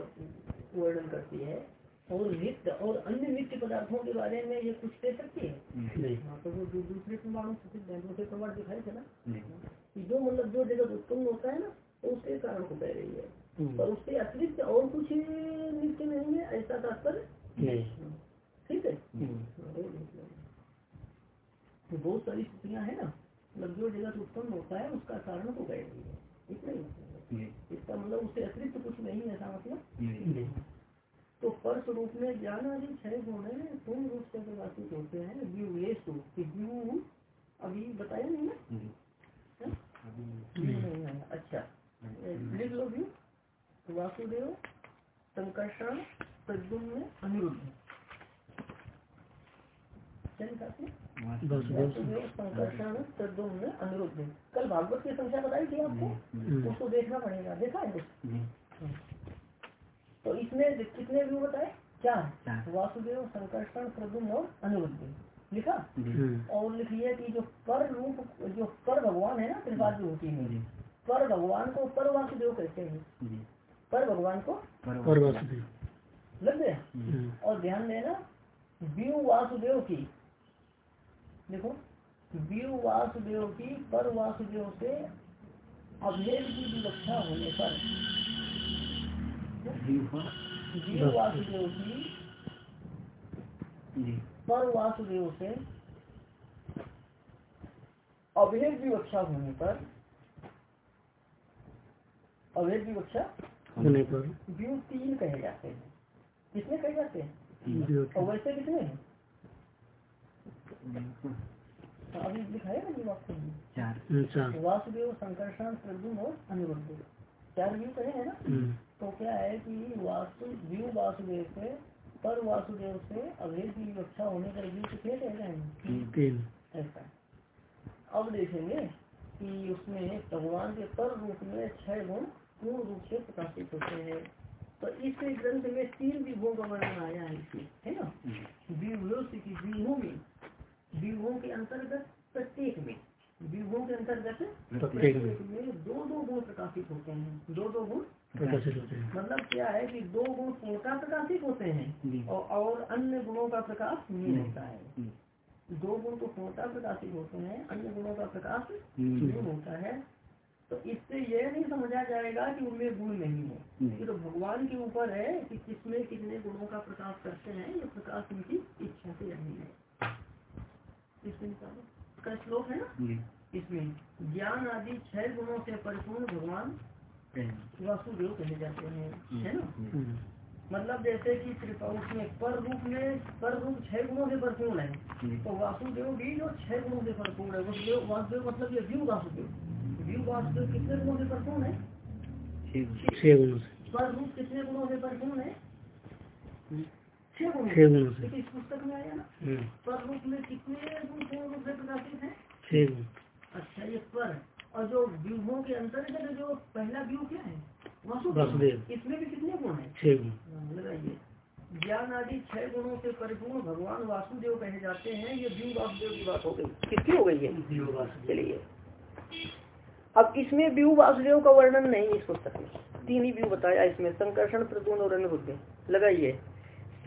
का वर्णन करती है और नित्य और अन्य नित्य पदार्थों के बारे में ये कुछ कह सकती है? हाँ तो वो दूसरे प्रमाणों से दूसरे प्रमाण दिखाए थे ना? कि जो मतलब जो जगत उत्पन्न होता है ना तो उसके कारण को कह रही है। हम्म। पर उसके अतिरिक्त और कुछ नित्य नहीं है ऐसा तात्पर्य? ठीक है? हम्म। हाँ, और नहीं। तो बहुत सारी स्थितियाँ है ना। मतलब जो जगत उत्पन्न होता है उसका कारण को कह रही है मतलब है। इसका मतलब उससे अतिरिक्त कुछ नहीं है ऐसा मतलब? तो पर्स रूप में ज्ञान आदि छह गुण है पूर्ण रूप से प्रकाशित होते हैं। व्यूएशु कि व्यू अभी बताया नहीं ना? हैं? है अच्छा। लिख लो व्यू वासुदेव संकर्षण प्रद्युम्न अनिरुद्ध क्या लिखा आपने? वासुदेव संकर्षण प्रद्युम्न अनिरुद्ध कल भागवत की संख्या बताई थी आपको? उसको देखना पड़ेगा। देखा है कुछ? तो इसमें कितने व्यू बताए? चार। वासुदेव संकर्षण प्रद्युम्न और अनिरुद्ध लिखा? और लिखिए कि जो पर रूप जो पर भगवान है ना त्रिपाद विभूति में पर भगवान को पर वासुदेव कहते हैं। पर भगवान को और वासुदेव। लग गया? और ध्यान देना व्यू वासुदेव की। देखो व्यू वासुदेव की पर वासुदेव से अभेद की विवक्षा होने पर वासुदेव की पर वासुदेव से अभेद विवक्षा होने पर अभेद विवक्षा होने पर। व्यू तीन कहे जाते हैं। कितने कहे जाते हैं? और वैसे कितने हाँ, अभी दिखाया ना आपको वासुदेव संकर्षण प्रद्युम्न और अनिरुद्ध चार व्यू कहे हैं ना? हम्म, तो क्या है कि वासु व्यू वासुदेव से पर वासुदेव से अभेद की विवक्षा होने पर व्यू कितने कहे जाएँगे तीन ऐसा अब देखेंगे कि उसमें भगवान के पर रूप में छह गुण पूर्ण रूप से प्रकाशित होते हैं। तो इस ग्रंथ में तीन विभों का वर्णन आया है इसमें है ना? विभो से कि विभो में विभों के अंतर्गत प्रत्येक में विभों के अंतर्गत प्रत्येक में। दो दो गुण प्रकाशित होते हैं दो दो गुण प्रकाशित होते हैं। मतलब क्या है कि दो गुण पूर्णता प्रकाशित होते हैं और, और अन्य गुणों का प्रकाश नहीं होता है। दो गुण तो पूर्णता प्रकाशित होते हैं अन्य गुणों का प्रकाश नहीं होता है। तो इससे यह नहीं समझा जाएगा कि उनमें गुण नहीं है। ये तो भगवान के ऊपर है कि किसमें कितने गुणों का प्रकाश करते हैं ये प्रकाश उनकी इच्छा से नहीं है। इसमें श्लोक है ना? इसमें ज्ञान आदि छह गुणों से परिपूर्ण भगवान वासुदेव कहे जाते हैं है ना? मतलब जैसे कि त्रिपा उसमें पर रूप में पर रूप छह गुणों से परिपूर्ण है। तो वासुदेव भी जो छह गुणों से परिपूर्ण है वासुदेव वासुदेव मतलब ये व्यू वासुदेव। व्यू वासुदेव कितने गुणों से परिपूर्ण है? छह गुणों से। पर रूप कितने गुणों से परिपूर्ण है? छह गुणों से गुणों से। लेकिन इस पुस्तक में आया ना पर रूप में कितने गुण पूर्ण रूप से प्रकाशित है। छह गुण। अच्छा ये पर। और जो व्यूहों के अंतर्गत जो पहला व्यू क्या है? वासुदेव। वासुदेव। इसमें भी कितने गुण है? छह गुण। लगाइए। ज्ञान आदि छह गुणों से परिपूर्ण भगवान वासुदेव कहे जाते हैं। ये व्यू वासुदेव की बात हो गई। किसकी हो गई है चलिए। अब इसमें व्यू वासुदेव का वर्णन नहीं इस पुस्तक में। तीन ही व्यू बताया इसमें संकर्षण प्रदून और अनिरुद्ध लगाइए।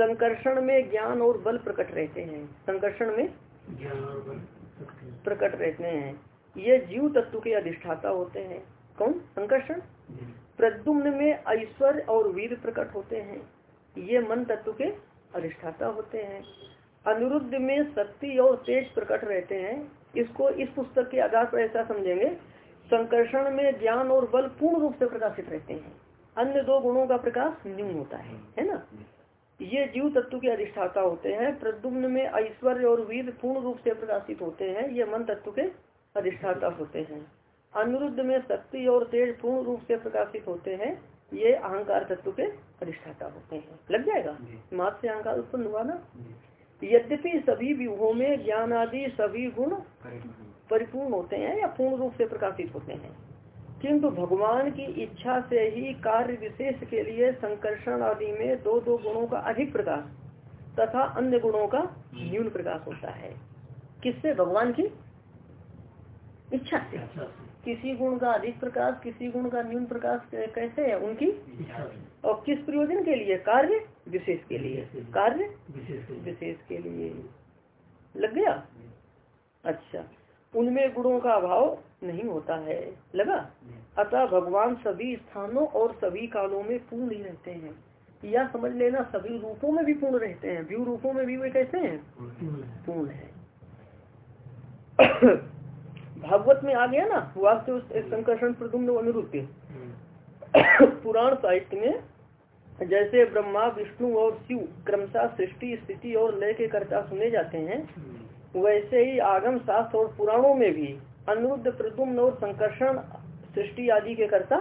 संकर्षण में ज्ञान और बल प्रकट रहते हैं। संकर्षण में ज्ञान और बल प्रकट रहते हैं। ये जीव तत्व के अधिष्ठाता होते हैं। कौन? संकर्षण? प्रद्युम्न में ऐश्वर्य और वीर प्रकट होते हैं। ये मन तत्व के अधिष्ठाता होते हैं। अनिरुद्ध में शक्ति और तेज प्रकट रहते हैं। इसको इस पुस्तक के आधार पर ऐसा समझेंगे। संकर्षण में ज्ञान और बल पूर्ण रूप से प्रकाशित रहते हैं। अन्य दो गुणों का प्रकाश न्यून होता है। है ना? ये जीव तत्व के अधिष्ठाता होते हैं प्रद्युम्न में ऐश्वर्य और वीर पूर्ण रूप से प्रकाशित होते हैं ये मन तत्व के अधिष्ठाता होते हैं। अनिरुद्ध में शक्ति और तेज पूर्ण रूप से प्रकाशित होते हैं ये अहंकार तत्व के अधिष्ठाता होते हैं। लग जाएगा? मात से अहंकार उत्पन्न हुआ ना? यद्यपि सभी व्यूहों में ज्ञान आदि सभी गुण परिपूर्ण होते हैं या पूर्ण रूप से प्रकाशित होते हैं। किंतु भगवान की इच्छा से ही कार्य विशेष के लिए संकर्षण आदि में दो दो गुणों का अधिक प्रकाश तथा अन्य गुणों का न्यून प्रकाश होता है। किससे? भगवान की इच्छा से। किसी गुण का अधिक प्रकाश किसी गुण का न्यून प्रकाश कैसे है उनकी? और किस प्रयोजन के लिए? कार्य विशेष के लिए। कार्य विशेष के लिए। लग गया? अच्छा। उनमें गुणों का अभाव नहीं होता है। लगा? अतः भगवान सभी स्थानों और सभी कालों में पूर्ण ही रहते हैं। या समझ लेना सभी रूपों में भी पूर्ण रहते हैं। व्यू रूपों में भी वे कैसे हैं? पूर्ण है। भागवत में आ गया ना? वास्तव संकर्षण प्रदुम्न अनुरूप पुराण साहित्य में जैसे ब्रह्मा विष्णु और शिव क्रमशः सृष्टि स्थिति और लय के कर्ता सुने जाते हैं वैसे ही आगम शास्त्र और पुराणों में भी। अनुरुद्ध प्रदुम्न और संकर्षण सृष्टि आदि के कर्ता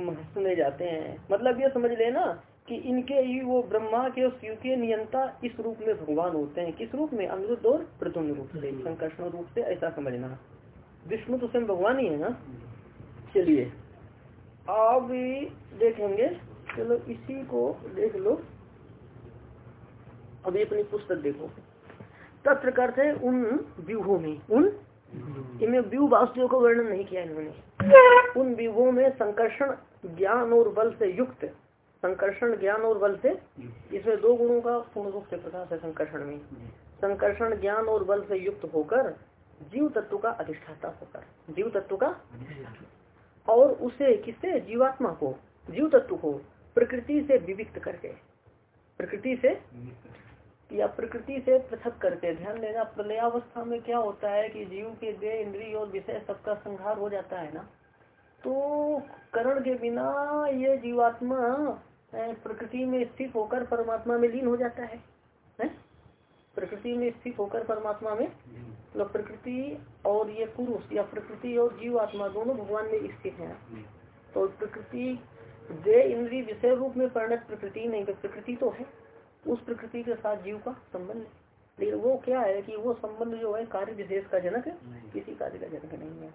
सुने जाते हैं। मतलब ये समझ लेना कि इनके ही वो ब्रह्मा के और शिव के नियंता इस रूप में भगवान होते हैं। किस रूप में? अनिरुद्ध और प्रद्युम्न रूप से, संकर्षण रूप से, ऐसा समझना। विष्णु तो स्वयं भगवान ही है ना? चलिए, अब देखेंगे। चलो, इसी को देख लो। अभी अपनी पुस्तक देखो। तत्र करते उन व्यूहों में। उन इनमें व्यू वास्तव को वर्णन नहीं किया इन्होंने। उन व्यूहों में संकर्षण, ज्ञान और बल से युक्त, संकर्षण, ज्ञान और बल से इसमें दो गुणों का पूर्ण रूप से प्रकाश है संकर्षण में। संकर्षण, ज्ञान और बल से युक्त होकर जीव तत्व का अधिष्ठाता होकर, जीव तत्व का और उसे किससे? जीवात्मा को, जीव तत्व को प्रकृति से विविक्त करके, प्रकृति से या प्रकृति से पृथक करके ध्यान देना प्रलयावस्था में क्या होता है कि जीव के देह इंद्रिय और विषय सबका संहार हो जाता है ना? तो करण के बिना ये जीवात्मा प्रकृति में स्थित होकर परमात्मा में लीन हो जाता है, है? प्रकृति में स्थित होकर परमात्मा में तो प्रकृति और ये पुरुष या प्रकृति और जीव आत्मा दोनों भगवान में स्थित है। तो प्रकृति दे इंद्री विषय रूप में परिणत प्रकृति नहीं तो प्रकृति तो है। उस प्रकृति के साथ जीव का संबंध है। लेकिन वो क्या है कि वो संबंध जो है कार्य विशेष का जनक है किसी कार्य का जनक नहीं है।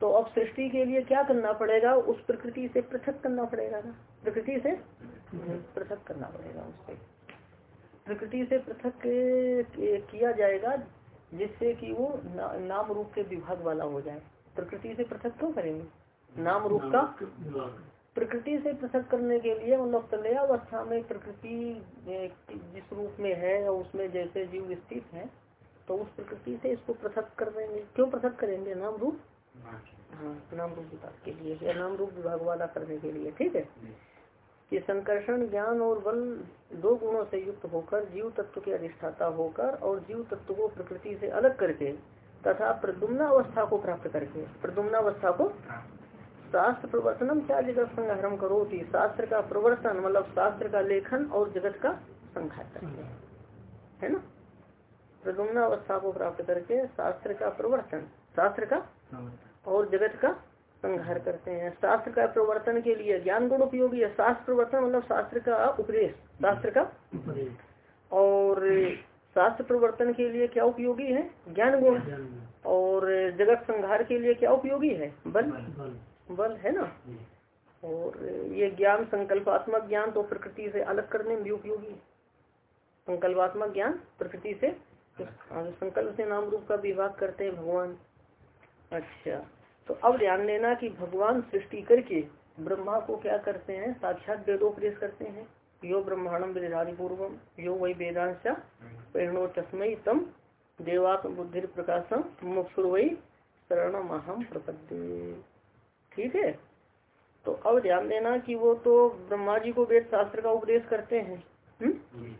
तो अब सृष्टि के लिए क्या करना पड़ेगा? उस प्रकृति से पृथक करना पड़ेगा ना। प्रकृति से पृथक करना पड़ेगा उससे। प्रकृति से पृथक किया जाएगा जिससे कि वो ना, नाम रूप के विभाग वाला हो जाए। प्रकृति से पृथक क्यों करेंगे? नाम रूप का प्रकृति से पृथक करने के लिए मतलब तलयावस्था में प्रकृति जिस रूप में है और उसमें जैसे जीव स्थित है तो उस प्रकृति से इसको पृथक कर देंगे। क्यों पृथक करेंगे? नाम रूप? हाँ नाम रूप विभाग के लिए या नाम रूप विभाग वाला करने के लिए ठीक है? कि संकर्षण ज्ञान और बल दो गुणों से युक्त होकर जीव तत्व के अधिष्ठाता होकर और जीव तत्व को प्रकृति से अलग करके तथा प्रदुम्ना अवस्था को प्राप्त करके प्रदुम्ना अवस्था को शास्त्र प्रवर्तनम क्या जगत संग्रहण करो थी शास्त्र का प्रवर्तन मतलब शास्त्र का लेखन और जगत का संघार करके। है ना? प्रदुम्ना अवस्था को प्राप्त करके शास्त्र का प्रवर्तन शास्त्र का और जगत का संहार करते हैं। शास्त्र का प्रवर्तन के लिए ज्ञान गुण उपयोगी है। शास्त्र प्रवर्तन मतलब शास्त्र का उपदेश शास्त्र का और शास्त्र प्रवर्तन के लिए क्या उपयोगी है? ज्ञान गुण। और जगत संहार के लिए क्या उपयोगी है? बल। बल है ना? और ये ज्ञान संकल्पात्मक ज्ञान तो प्रकृति से अलग करने में उपयोगी संकल्पात्मक ज्ञान प्रकृति से संकल्प से नाम रूप का विभाग करते हैं भगवान। अच्छा तो अब ध्यान देना कि भगवान सृष्टि करके ब्रह्मा को क्या करते हैं? साक्षात वेदोपदेश करते हैं। यो ब्रह्मांडम विधानी पूर्वम, यो वही वेदांश प्रेरणो तस्मय तम देवात्म बुद्धि प्रकाशम मुक्षुर वही शरण महम प्रपद्य। ठीक है? तो अब ध्यान देना कि वो तो ब्रह्मा जी को वेद शास्त्र का उपदेश करते हैं हुँ? हम्म?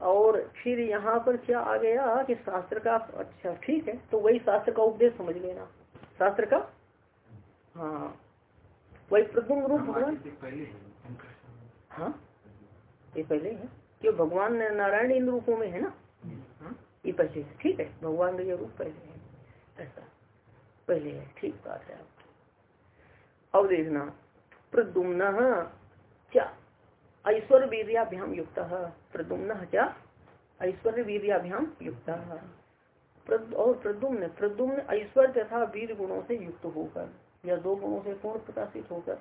और फिर यहाँ पर क्या आ गया कि शास्त्र का अच्छा ठीक है तो वही शास्त्र का उपदेश समझ लेना। शास्त्र का? हाँ। वही प्रद्युम रूप भगवान हाँ ये पहले है। क्यों भगवान नारायण इन रूपों में है ना? हाँ। ये पहले है ठीक है? भगवान का ये रूप पहले है। ऐसा। पहले है ठीक बात है आपकी। अब देखना प्रदुम्न क्या ऐश्वर्य वीरियाभ्याम युक्त। प्रदुम्न क्या ऐश्वर्य वीरियाभ्याम युक्त और प्रदुम्न प्रदुम्न ऐश्वर्य तथा वीर गुणों से युक्त होकर या दो गुणों से पूर्ण प्रकाशित होकर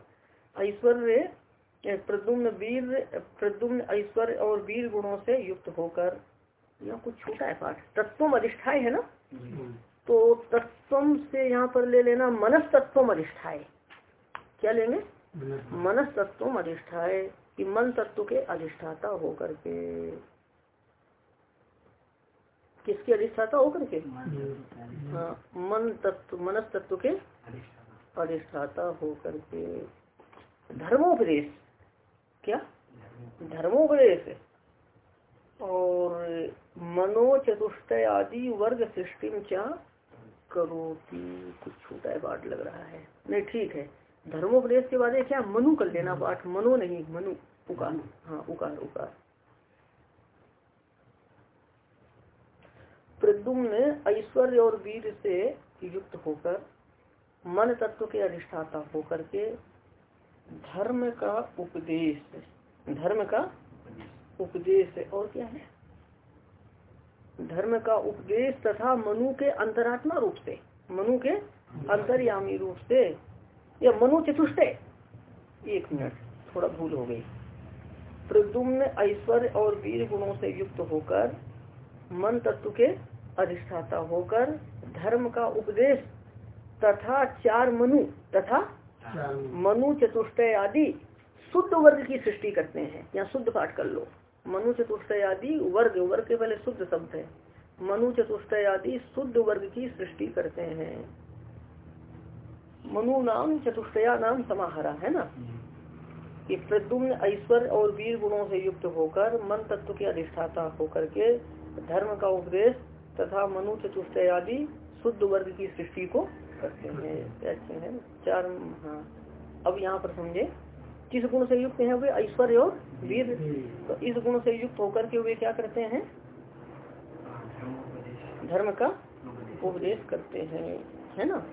ऐश्वर्य प्रदुम्न वीर प्रदुम्न ऐश्वर्य और वीर गुणों से युक्त होकर यह कुछ छोटा है पाठ। तत्व अधिष्ठाय है ना? तो तत्व से यहाँ पर ले लेना मनस तत्व अधिष्ठाए क्या लेंगे? मनस तत्व अधिष्ठाए कि मन तत्व के अधिष्ठाता होकर के। किसके अधिष्ठाता होकर के? हाँ मन तत्व मनस तत्व के अधिष्ठाता। होकर के। धर्मोपदेश। क्या? धर्मोपदेश। और मनोचतुष्ट आदि वर्ग सृष्टि में क्या करोती। कुछ छोटा है पाठ लग रहा है। नहीं ठीक है। धर्मोपदेश के बाद क्या? मनु कर लेना पाठ। मनो नहीं, मनु। उकार। हाँ उकार उकार। प्रद्युम्न ऐश्वर्य और वीर से युक्त होकर, मन तत्व के अधिष्ठाता होकर के धर्म का उपदेश, धर्म का उपदेश और क्या है? धर्म का उपदेश तथा मनु के अंतरात्मा रूप से, मनु के अंतर्यामी रूप से या मनु चतुष्ट एक मिनट थोड़ा भूल हो गई। प्रद्युम्न ऐश्वर्य और वीर गुणों से युक्त होकर मन तत्व के अधिष्ठाता होकर धर्म का उपदेश तथा चार मनु तथा मनु। चतुष्टय आदि शुद्ध वर्ग की सृष्टि करते हैं। या शुद्ध पाठ कर लो। मनु चतुष्टय आदि वर्ग वर्ग के पहले शुद्ध शब्द है। मनु चतुष्टय आदि शुद्ध वर्ग की सृष्टि करते हैं। मनु नाम चतुष्टया नाम समाहरा, है ना? कि प्रद्युम्न ऐश्वर्य और वीर गुणों से युक्त होकर, मन तत्व के अधिष्ठाता होकर के धर्म का उपदेश तथा मनु चतुष्टय आदि शुद्ध वर्ग की सृष्टि को करते हैं अच्छे हैं। चार हाँ। अब यहाँ पर समझे, किस गुण से युक्त है वे? ऐश्वर्य और वीर। तो इस गुण से युक्त होकर के वे क्या करते हैं? धर्म का उपदेश करते हैं, है ना?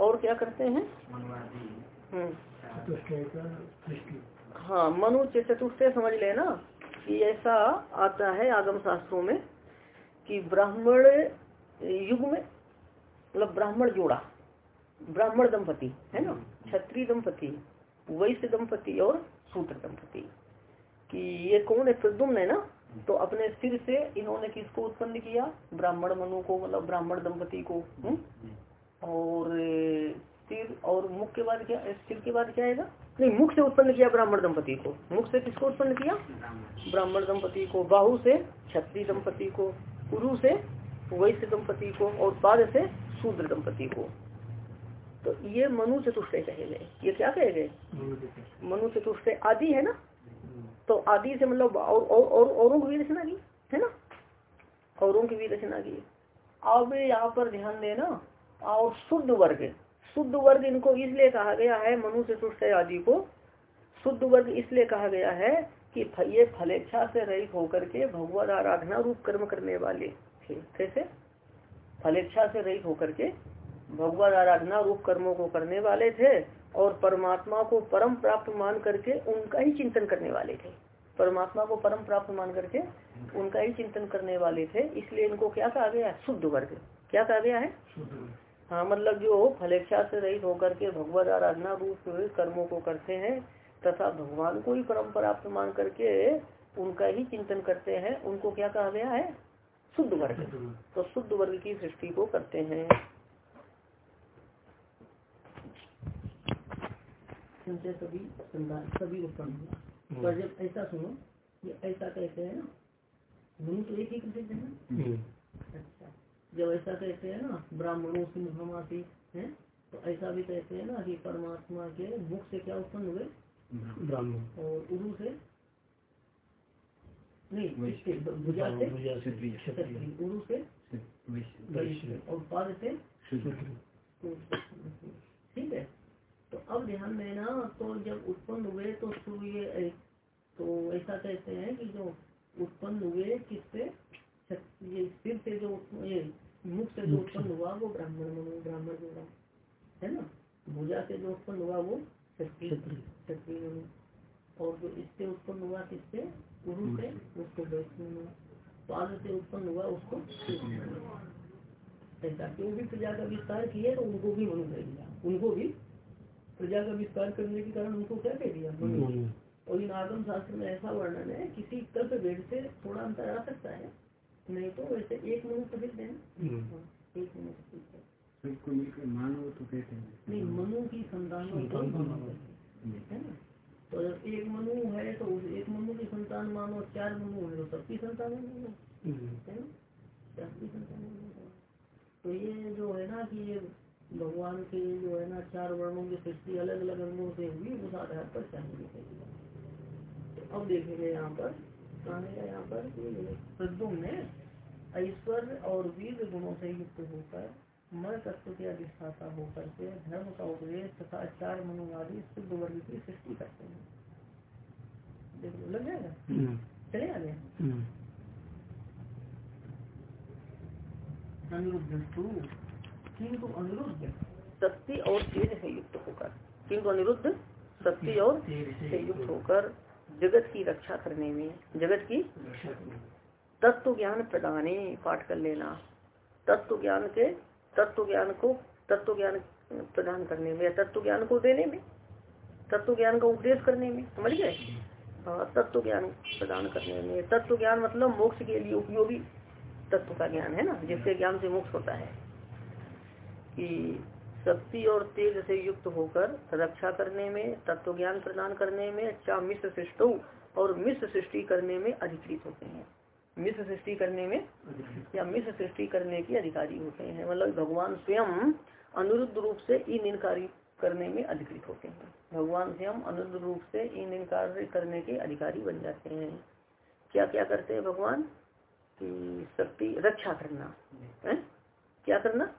और क्या करते हैं? हाँ मनु चतुष्ट समझ लेना कि ऐसा आता है आगम शास्त्रों में कि ब्राह्मण युग में मतलब ब्राह्मण जोड़ा ब्राह्मण दंपति है ना? क्षत्रिय दंपति वैश्य दंपति और सूत्र दंपति। कि ये कौन है? प्रद्युम्न है ना? तो अपने सिर से इन्होंने किसको उत्पन्न किया? ब्राह्मण मनु को मतलब ब्राह्मण दंपति को। हुँ? और सिर और मुख के बाद क्या सिर के बाद क्या आएगा? नहीं मुख से उत्पन्न किया ब्राह्मण दंपति को। मुख से किसको उत्पन्न किया? ब्राह्मण दंपति को। बाहु से क्षत्रिय दंपति को गुरु से वैश्य दंपति को और पाद से शूद्र दंपति को। तो ये मनु चतुष्ट कहे गए। ये क्या कहे गए? मनु चतुष्ट आदि है ना? तो आदि से मतलब और, और, और औरों की भी रचना की है ना? औरों की भी रचना की। अब यहाँ पर ध्यान देना और शुद्ध वर्ग। शुद्ध वर्ग इनको इसलिए कहा गया है, मनुष्य चतुष्ट आदि को शुद्ध वर्ग इसलिए कहा गया है कि ये फलेच्छा से रहित होकर के भगवत आराधना रूप कर्म करने वाले थे। कैसे फलेच्छा से रहित होकर के भगवत आराधना रूप कर्मों को करने वाले थे और परमात्मा को परम प्राप्त मान करके उनका ही चिंतन करने वाले थे। परमात्मा को परम प्राप्त मान करके उनका ही चिंतन करने वाले थे। इसलिए इनको क्या कहा गया है? शुद्ध वर्ग। क्या कहा गया है? हाँ मतलब जो फलेच्छा से रहित होकर के भगवत आराधना रूप कर्मों को करते हैं तथा भगवान को ही परम प्राप्त मान करके उनका ही चिंतन करते हैं उनको क्या कहा गया है? शुद्ध वर्ग। तो शुद्ध वर्ग की सृष्टि को करते हैं। सभी सभी उत्पन्न हम्म। पर जब ऐसा सुनो ये ऐसा कहते हैं ना तो एक ही कहते हैं ना? हम्म। अच्छा। जब ऐसा कहते हैं ना ब्राह्मणों से मुहमासी है तो ऐसा भी कहते हैं ना कि परमात्मा के मुख से क्या उत्पन्न हुए? ब्राह्मण। और उर्दू से? नहीं भुजा से? उर्दू से और पाद से? ठीक है। तो अब ध्यान देना तो जब उत्पन्न हुए तो सूर्य तो ऐसा कहते हैं कि जो उत्पन्न हुए किससे ये सिर से जो ये मुख से जो उत्पन्न हुआ वो ब्राह्मण मनो ब्राह्मण जोड़ा है ना? भुजा से जो उत्पन्न हुआ वो क्षत्रिय मनो। और जो इससे उत्पन्न हुआ किससे? गुरु से उसको वैष्णव पाद से उत्पन्न हुआ उसको ऐसा क्यों भी प्रजा का विस्तार किए तो उनको भी मनु कह दिया। उनको भी प्रजा का विस्तार करने के कारण उनको क्या कह दिया। और इन आगम शास्त्र में ऐसा वर्णन है किसी कल्प भेद से थोड़ा अंतर आ सकता है। नहीं तो वैसे एक मनु प्रसिद्ध है हम्म। एक मनु से है। सबको मिलकर मानो तो कहते हैं। नहीं मनु की संतान है। ना? तो जब एक मनु है तो उस एक मनु की संतान मानो चार मनु है तो सबकी संतान है। है ना? सबकी संतान है। तो ये जो है ना कि ये भगवान के जो है ना चार वर्णों की सृष्टि अलग अलग रंगों से हुई उस आधार पर चाहिए तो अब देखेंगे यहाँ पर ऐश्वर्य और वीर गुणों से युक्त होकर मर तत्व के अधिष्ठाता होकर के धर्म का उपदेश तथा चार मनुवादी शुद्ध वर्ग की सृष्टि करते हैं। देखो लग जाएगा चले आगे अनिरुद्ध किंतु अनिरुद्ध। शक्ति और तेज से युक्त होकर। किंतु अनिरुद्ध शक्ति और से युक्त होकर। जगत की रक्षा करने में जगत की तत्व ज्ञान प्रदान पाठ कर लेना। तत्व ज्ञान के तत्व ज्ञान को तत्व ज्ञान प्रदान करने में या तत्व ज्ञान को देने में तत्व ज्ञान का उपदेश करने में समझ गए? हाँ, तत्व ज्ञान प्रदान करने में। तत्व ज्ञान मतलब मोक्ष के लिए उपयोगी तत्व का ज्ञान है ना जिससे ज्ञान से मोक्ष होता है। कि शक्ति और तेज से युक्त होकर रक्षा करने में तत्व ज्ञान प्रदान करने में अच्छा मिश्र सृष्टि और मिश्र सृष्टि करने में अधिकृत होते हैं। मिश्र सृष्टि करने में या मिश्र सृष्टि करने के अधिकारी होते हैं। मतलब भगवान स्वयं अनुरुद्ध रूप से इन इनकारी करने में अधिकृत होते हैं। भगवान स्वयं अनुरुद्ध रूप से इन इनकार करने के अधिकारी बन जाते हैं। क्या क्या करते हैं भगवान? की शक्ति रक्षा करना है? क्या करना?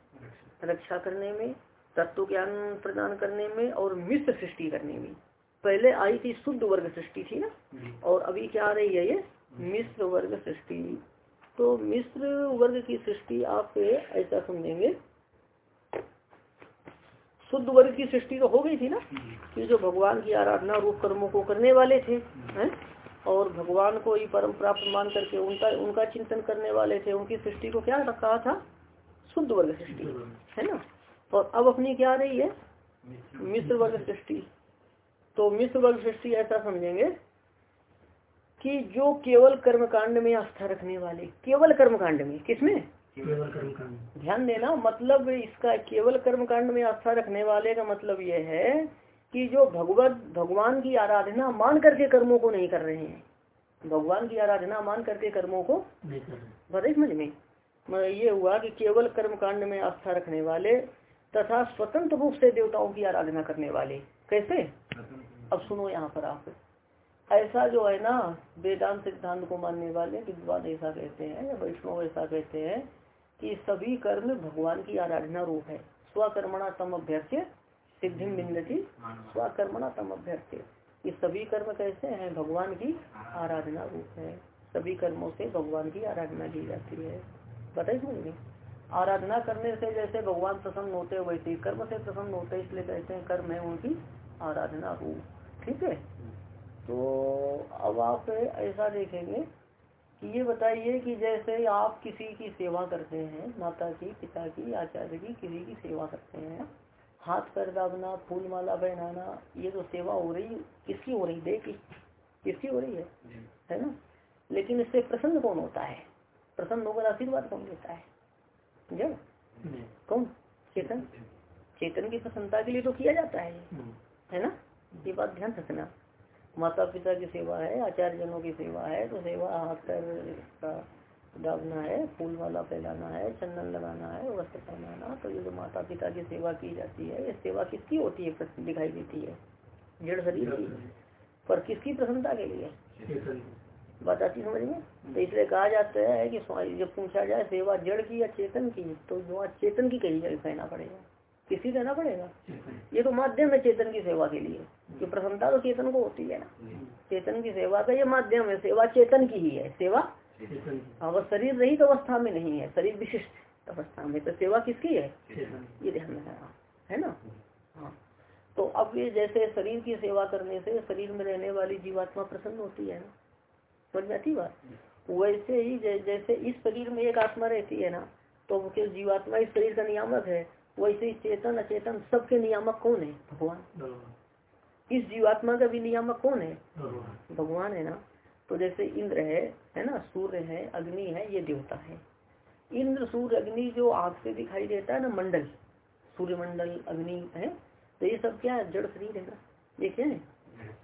रक्षा करने में तत्व ज्ञान प्रदान करने में और मिश्र सृष्टि करने में। पहले आई थी शुद्ध वर्ग सृष्टि थी ना? और अभी क्या आ रही है ये? मिश्र वर्ग सृष्टि। तो मिश्र वर्ग की सृष्टि आप ऐसा समझेंगे। शुद्ध वर्ग की सृष्टि तो हो गई थी ना? कि जो भगवान की आराधना रूप कर्मों को करने वाले थे हैं? और भगवान को ही परम प्राप्त मान करके उनका उनका चिंतन करने वाले थे उनकी सृष्टि को क्या कहा था? शुद्ध वर्ग सृष्टि है ना? और अब अपनी क्या आ रही है? मिश्र वर्ग सृष्टि। तो मिश्र वर्ग सृष्टि ऐसा समझेंगे कि जो केवल कर्म कांड में आस्था रखने वाले केवल कर्म कांड में? किसमें ध्यान देना मतलब इसका केवल कर्म कांड में आस्था रखने वाले का मतलब यह है कि जो भगवत भगवान की आराधना मान करके कर्मों को नहीं कर रहे हैं। भगवान की आराधना मान करके कर्मों को नहीं कर बताइए समझ में। ये हुआ कि केवल कर्म कांड में आस्था रखने वाले तथा स्वतंत्र रूप से देवताओं की आराधना करने वाले। कैसे? अब सुनो यहाँ पर आप। ऐसा जो है ना वेदांत सिद्धांत को मानने वाले विद्वान ऐसा कहते हैं या वैष्णव ऐसा कहते हैं कि सभी कर्म भगवान की आराधना रूप है। स्वकर्मणा तम अभ्यर्थ्य सिद्धि बिंदती स्वकर्मणा तम अभ्यर्थ्य ये सभी कर्म कैसे हैं? भगवान की आराधना रूप है। सभी कर्मों से भगवान की आराधना की जाती है। बताइए समझ आराधना करने से जैसे भगवान प्रसन्न होते हैं वैसे कर्म से प्रसन्न होते हैं इसलिए कहते हैं कर्म है उनकी आराधना रूप ठीक है? तो अब आप ऐसा देखेंगे कि ये बताइए कि जैसे आप किसी की सेवा करते हैं माता की पिता की आचार्य की किसी की सेवा करते हैं हाथ पैर दाबना फूल माला पहनाना ये तो सेवा हो रही किसकी हो रही? दे की। किसकी हो रही है? है ना? लेकिन इससे प्रसन्न कौन होता है? प्रसन्न होकर आशीर्वाद कौन देता है? जब कौन? चेतन? चेतन की प्रसन्नता के लिए तो किया जाता है। है ना? ये बात ध्यान रखना। माता पिता की सेवा है आचार्य जनों की सेवा है तो सेवा हाथ पैर का दाबना है फूल वाला फैलाना है चंदन लगाना है वस्त्र पहनाना तो ये जो माता पिता की सेवा की जाती है ये सेवा किसकी होती है दिखाई देती है? जड़ शरीर की। पर किसकी प्रसन्नता के लिए? बात आती समझ में? तो इसलिए कहा जाता है कि जब पूछा जाए सेवा जड़ की या चेतन की? तो जो चेतन की कही कहना पड़ेगा। किसी देना पड़ेगा? ये तो माध्यम है चेतन की सेवा के लिए। कि प्रसन्नता तो चेतन को होती है ना। चेतन की सेवा का ये माध्यम है सेवा चेतन की ही है। सेवा? हाँ वह शरीर रहित अवस्था में नहीं है शरीर विशिष्ट अवस्था में। तो सेवा किसकी है? ये ध्यान रखना है ना? हाँ। तो अब ये जैसे शरीर की सेवा करने से शरीर में रहने वाली जीवात्मा प्रसन्न होती है ना। समझ में आती बात? वैसे ही जैसे इस शरीर में एक आत्मा रहती है ना तो मुख्य जीवात्मा इस शरीर का नियामक है वैसे ही चेतन अचेतन सबके नियामक कौन है? भगवान। इस जीवात्मा का भी नियामक कौन है? भगवान। है ना। तो जैसे इंद्र है है ना सूर्य है अग्नि है ये देवता है। इंद्र सूर्य अग्नि जो आग से दिखाई देता है ना मंडल सूर्य मंडल अग्नि है? तो ये सब क्या है? जड़ शरीर है ना। ये क्या है?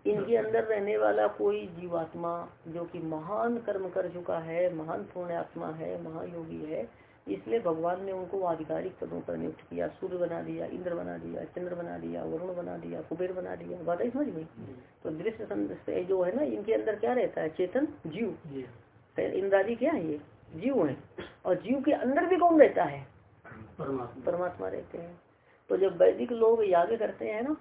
इनके अंदर रहने वाला कोई जीवात्मा जो कि महान कर्म कर चुका है महान पुण्यात्मा है महायोगी है इसलिए भगवान ने उनको आधिकारिक पदों पर नियुक्त किया सूर्य बना दिया इंद्र बना दिया चंद्र बना दिया वरुण बना दिया कुबेर बना दिया। बात है समझ में? तो दृश्य से जो है ना इनके अंदर क्या रहता है? चेतन जीव। इंद्रादी क्या है ये? जीव है। और जीव के अंदर भी कौन रहता है? परमात्मा रहते हैं। तो जब वैदिक लोग याग करते हैं ना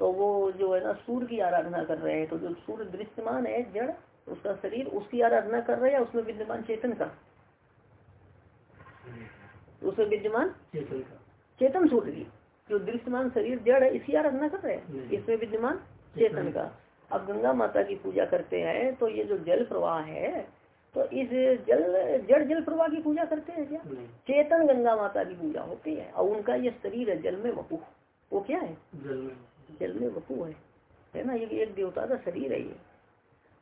तो वो जो है ना सूर्य की आराधना कर रहे हैं। तो जो सूर्य दृश्यमान है जड़ उसका शरीर उसकी आराधना कर रहे हैं उसमें विद्यमान चेतन का? उसमें विद्यमान चेतन सूर्य की। जो दृश्यमान शरीर जड़ है इसकी आराधना कर रहे हैं। इसमें विद्यमान चेतन का। अब गंगा माता की पूजा करते हैं तो ये जो जल प्रवाह है तो इस जल जड़ जल प्रवाह की पूजा करते हैं क्या? चेतन गंगा माता की पूजा होती है और उनका ये शरीर है जल में वपू। वो क्या है? जल में। वपू है है। ना ये एक देवता का शरीर है ये।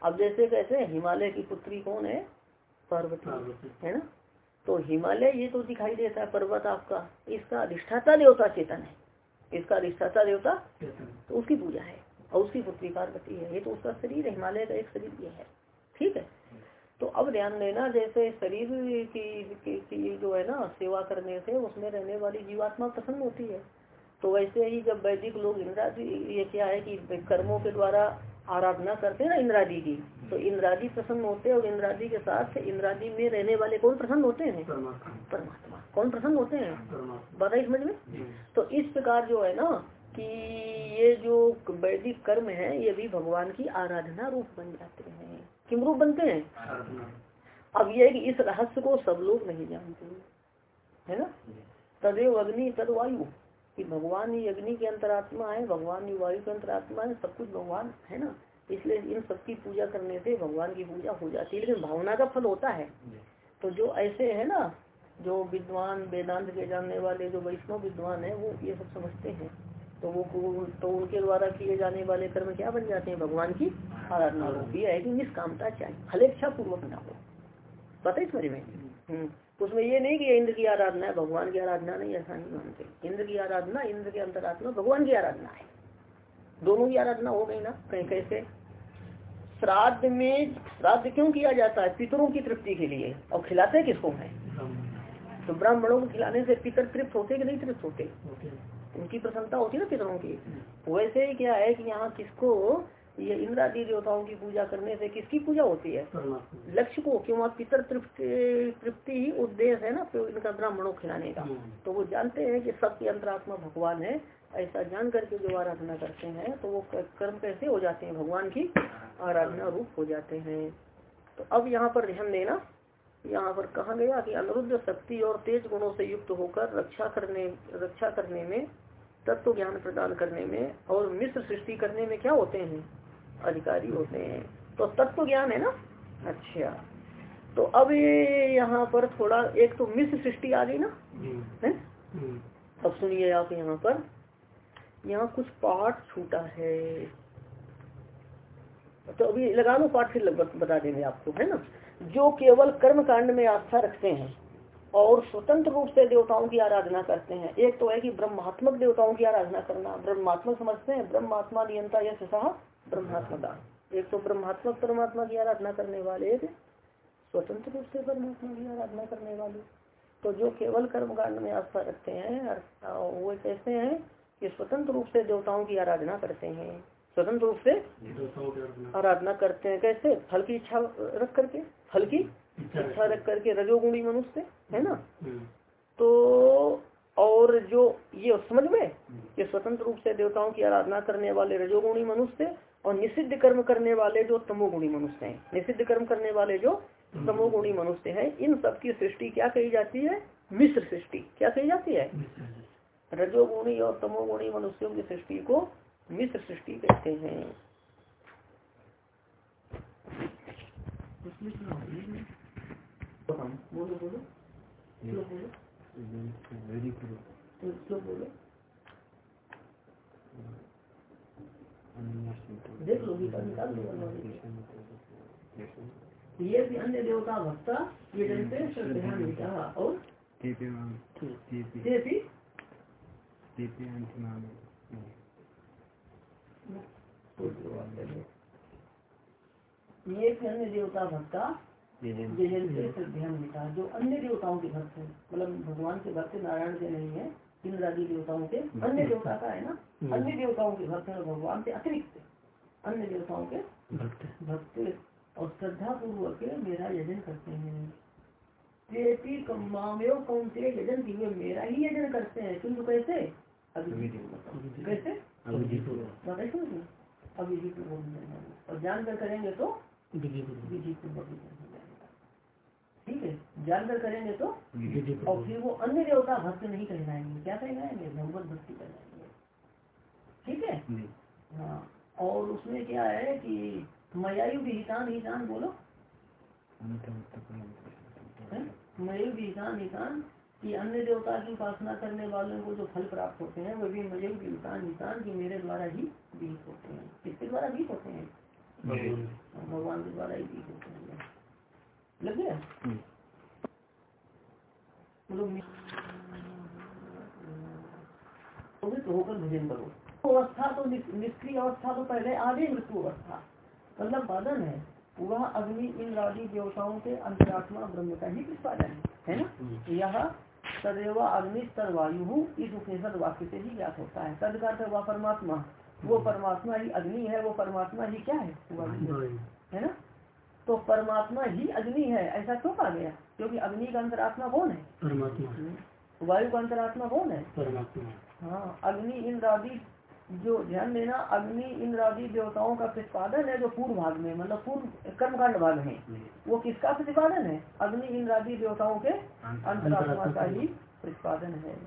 अब जैसे कैसे हिमालय की पुत्री कौन है? पार्वती है ना? तो हिमालय ये तो दिखाई देता है पर्वत आपका। इसका अधिष्ठाता देवता चेतन है। इसका अधिष्ठाता देवता तो उसकी पूजा है और उसकी पुत्री पार्वती है। ये तो उसका शरीर है हिमालय का एक शरीर ये है। ठीक है? तो अब ध्यान देना जैसे शरीर की, की, की जो है ना सेवा करने से उसमें रहने वाली जीवात्मा प्रसन्न होती है। तो वैसे ही जब वैदिक लोग इंद्रादी ये क्या है कि कर्मों के द्वारा आराधना करते हैं ना इंद्रादी की तो इंद्रादी प्रसन्न होते हैं और इंद्रादी के साथ इंद्रादी में रहने वाले कौन प्रसन्न होते हैं? परमात्मा। कौन प्रसन्न होते हैं? बताइए समझ में? तो इस प्रकार जो है ना कि ये जो वैदिक कर्म है ये भी भगवान की आराधना रूप बन जाते हैं। किम रूप बनते हैं? अब ये कि इस रहस्य को सब लोग नहीं जानते। है ना? तदेव अग्नि तद वायु कि भगवान ही अग्नि के अंतरात्मा है, भगवान ही वायु के अंतरात्मा है, सब कुछ भगवान है ना? इसलिए इन सबकी पूजा करने से भगवान की पूजा हो जाती है, लेकिन भावना का फल होता है। तो जो ऐसे है ना, जो विद्वान, वेदांत के जानने वाले, जो वैष्णव विद्वान है, वो ये सब समझते हैं। तो वो तो उनके द्वारा किए जाने वाले कर्म क्या बन जाते हैं? भगवान की आराधना होती है कि निष्कामता चाहिए फलेच्छा पूर्वक ना हो। पता है समझ में? हम्म। उसमें ये नहीं कि इंद्र की आराधना है भगवान की आराधना नहीं ऐसा नहीं मानते। इंद्र की आराधना इंद्र के अंतरात्मा भगवान की आराधना है। दोनों की आराधना हो गई ना कहीं कैसे? श्राद्ध में श्राद्ध क्यों किया जाता है? पितरों की तृप्ति के लिए। और खिलाते किसको है? तो ब्राह्मणों को खिलाने से पितर तृप्त होते कि नहीं तृप्त होते? उनकी प्रसन्नता होती है ना पितरों की। वैसे ही क्या है कि यहाँ किसको ये इंद्रादी देवताओं की पूजा करने से किसकी पूजा होती है? लक्ष्य को क्यों? आप पितर तृप्ति ही उद्देश्य है ना तो इनका ब्राह्मणों खिलाने का। हम्म। तो वो जानते हैं कि सबकी अंतरात्मा भगवान है ऐसा जान करके जो आराधना करते हैं तो वो कर्म कैसे हो जाते हैं? भगवान की आराधना रूप हो जाते हैं। तो अब यहाँ पर ध्यान देना यहाँ पर कहा गया कि अनुरुद्ध शक्ति और तेज गुणों से युक्त होकर रक्षा करने रक्षा करने में तत्व ज्ञान प्रदान करने में और मिश्र सृष्टि करने में क्या होते हैं? अधिकारी होते हैं। तो तत्व ज्ञान है ना? अच्छा। तो अब ये यहाँ पर थोड़ा एक तो मिश्र सृष्टि आ गई ना? है? अब सुनिए आप यहाँ पर। यहाँ कुछ पाठ छूटा है। तो अभी लगा लो पाठ फिर बता देंगे आपको है ना? जो केवल कर्म कांड में आस्था रखते हैं और स्वतंत्र रूप से देवताओं की आराधना करते हैं। एक तो है कि ब्रह्मात्मक देवताओं की आराधना करना। ब्रह्मात्मक समझते हैं? ब्रह्मात्मा नियंता यश ब्रह्मात्मका एक तो ब्रह्मात्मक परमात्मा की आराधना करने वाले एक स्वतंत्र रूप से परमात्मा की आराधना करने वाले तो जो केवल कर्म कांड में आस्था रखते हैं वो कहते हैं कि स्वतंत्र रूप से देवताओं की आराधना करते हैं स्वतंत्र रूप से आराधना करते हैं कैसे फल की इच्छा रख करके फल की इच्छा रख करके रजोगुणी मनुष्य है ना हम्म। तो और जो ये समझ में। कि स्वतंत्र रूप से देवताओं की आराधना करने वाले रजोगुणी मनुष्य और निषिद्ध कर्म करने वाले जो तमोगुणी मनुष्य हैं निषिद्ध कर्म करने वाले जो। तमोगुणी मनुष्य हैं इन सब की सृष्टि क्या कही जाती है? मिश्र सृष्टि। क्या कही जाती है? रजोगुणी और तमोगुणी मनुष्यों की सृष्टि को मिश्र सृष्टि कहते हैं। बोलो बोलो। बोलो। बोलो। देख लो गीता निकाल लो ये भी अन्य देवता भक्ता ये और? तेपे तेपि तेपे अंतिमाम ये भी अन्य देवता भक्ता श्रद्धा जो अन्य देवताओं के भक्त है मतलब भगवान के भक्त नारायण के नहीं है इंद्र आदि देवताओं के अन्य देवता का है ना? अन्य देवताओं के भक्त हैं भगवान से अतिरिक्त। अन्य देवताओं के भक्त। और श्रद्धा पूर्वक मेरा यजन करते हैं। मामेव कौन से यजन की वे मेरा ही यजन करते हैं? किंतु कैसे? अभी कैसे। अविधि पूर्वक और जानकर करेंगे तो? विधि पूर्वक। ठीक है? जानकर करेंगे तो और फिर वो अन्य देवता भक्त नहीं कहलाएँगे। क्या कहलाएँगे? भगवत भक्ति कहलाएँगे। ठीक है? हाँ। और उसमें क्या है कि मयायु विहितान हितान बोलो? मयु विहितान हितान कि अन्य देवता की उपासना करने वालों को जो फल प्राप्त होते हैं वो भी मयु विहितान हितान की मेरे द्वारा ही बीत होते हैं। किसके द्वारा बीत होते हैं? भगवान के द्वारा ही बीत होते हैं। लग गया? तो होकर भजन करो अवस्था तो निष्क्रिय अवस्था तो पहले आगे मृत्यु अवस्था। मतलब बाधन है। वह अग्नि इन आदि देवताओं के अंतरात्मा ब्रह्म का ही प्रतिपादन है है ना? यह सदैव अग्नि तर वायु इस उपनिषद वाक्य से ही ज्ञात होता है। तद का वह परमात्मा। वो परमात्मा ही अग्नि है वो परमात्मा ही क्या है? वायु है। है ना? तो परमात्मा ही अग्नि है ऐसा क्यों कहा गया? क्योंकि अग्नि का अंतरात्मा कौन है? परमात्मा वायु का अंतरात्मा कौन है? परमात्मा हाँ। अग्नि इंद्र आदि जो ध्यान देना अग्नि इंद्र आदि देवताओं का प्रतिपादन है जो पूर्व भाग में मतलब पूर्व कर्मकांड भाग में। वो किसका प्रतिपादन है? अग्नि इंद्र आदि देवताओं के अंतरात्मा का ही प्रतिपादन है।